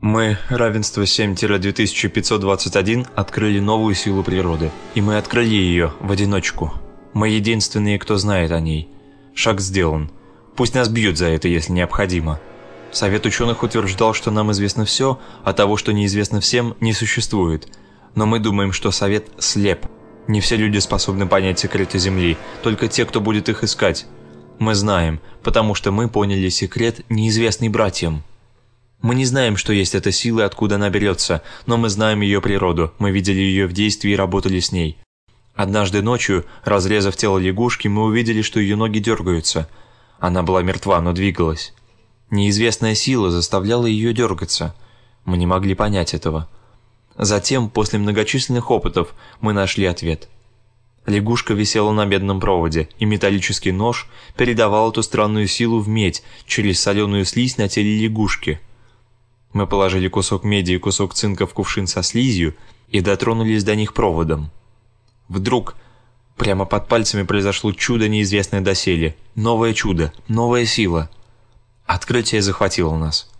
Мы, равенство 7-2521, открыли новую силу природы. И мы открыли ее в одиночку. Мы единственные, кто знает о ней. Шаг сделан. Пусть нас бьют за это, если необходимо. Совет ученых утверждал, что нам известно все, а того, что неизвестно всем, не существует. Но мы думаем, что Совет слеп. Не все люди способны понять секреты Земли, только те, кто будет их искать. Мы знаем, потому что мы поняли секрет, неизвестный братьям. Мы не знаем, что есть эта сила и откуда она берется, но мы знаем ее природу, мы видели ее в действии и работали с ней. Однажды ночью, разрезав тело лягушки, мы увидели, что ее ноги дергаются. Она была мертва, но двигалась. Неизвестная сила заставляла ее дергаться. Мы не могли понять этого. Затем, после многочисленных опытов, мы нашли ответ. Лягушка висела на бедном проводе, и металлический нож передавал эту странную силу в медь через соленую слизь на теле лягушки – мы положили кусок меди и кусок цинка в кувшин со слизью и дотронулись до них проводом. Вдруг прямо под пальцами произошло чудо, неизвестное доселе. Новое чудо, новая сила. Открытие захватило нас.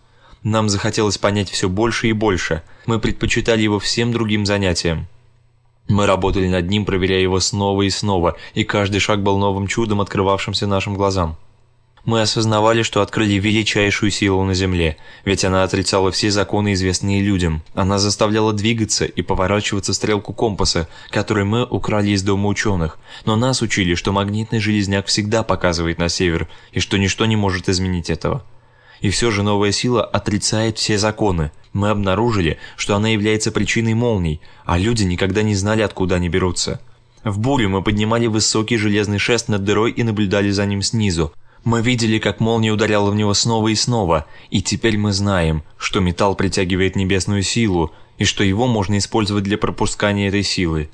Нам захотелось понять все больше и больше. Мы предпочитали его всем другим занятиям. Мы работали над ним, проверяя его снова и снова, и каждый шаг был новым чудом, открывавшимся нашим глазам. Мы осознавали, что открыли величайшую силу на Земле, ведь она отрицала все законы, известные людям. Она заставляла двигаться и поворачиваться стрелку компаса, который мы украли из дома ученых. Но нас учили, что магнитный железняк всегда показывает на север, и что ничто не может изменить этого. И все же новая сила отрицает все законы. Мы обнаружили, что она является причиной молний, а люди никогда не знали, откуда они берутся. В бурю мы поднимали высокий железный шест над дырой и наблюдали за ним снизу. Мы видели, как молния ударяла в него снова и снова, и теперь мы знаем, что металл притягивает небесную силу, и что его можно использовать для пропускания этой силы.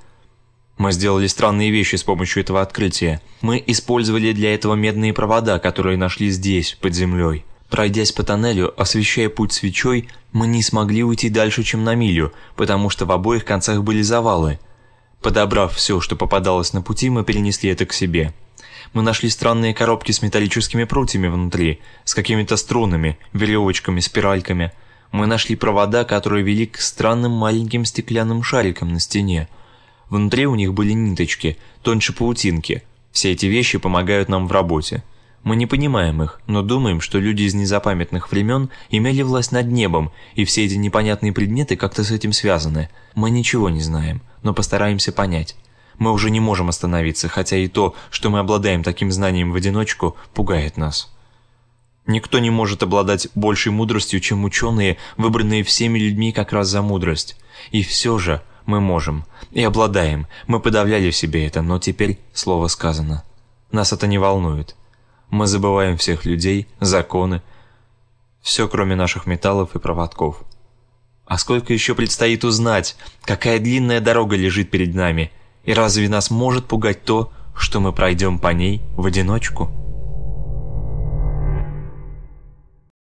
Мы сделали странные вещи с помощью этого открытия. Мы использовали для этого медные провода, которые нашли здесь, под землей. Пройдясь по тоннелю, освещая путь свечой, мы не смогли уйти дальше, чем на милю, потому что в обоих концах были завалы. Подобрав все, что попадалось на пути, мы перенесли это к себе мы нашли странные коробки с металлическими прутьями внутри, с какими-то струнами, веревочками, спиральками. Мы нашли провода, которые вели к странным маленьким стеклянным шарикам на стене. Внутри у них были ниточки, тоньше паутинки. Все эти вещи помогают нам в работе. Мы не понимаем их, но думаем, что люди из незапамятных времен имели власть над небом, и все эти непонятные предметы как-то с этим связаны. Мы ничего не знаем, но постараемся понять. Мы уже не можем остановиться, хотя и то, что мы обладаем таким знанием в одиночку, пугает нас. Никто не может обладать большей мудростью, чем ученые, выбранные всеми людьми как раз за мудрость. И все же мы можем. И обладаем. Мы подавляли в себе это, но теперь слово сказано. Нас это не волнует. Мы забываем всех людей, законы, все кроме наших металлов и проводков. А сколько еще предстоит узнать, какая длинная дорога лежит перед нами – и разве нас может пугать то, что мы пройдем по ней в одиночку?»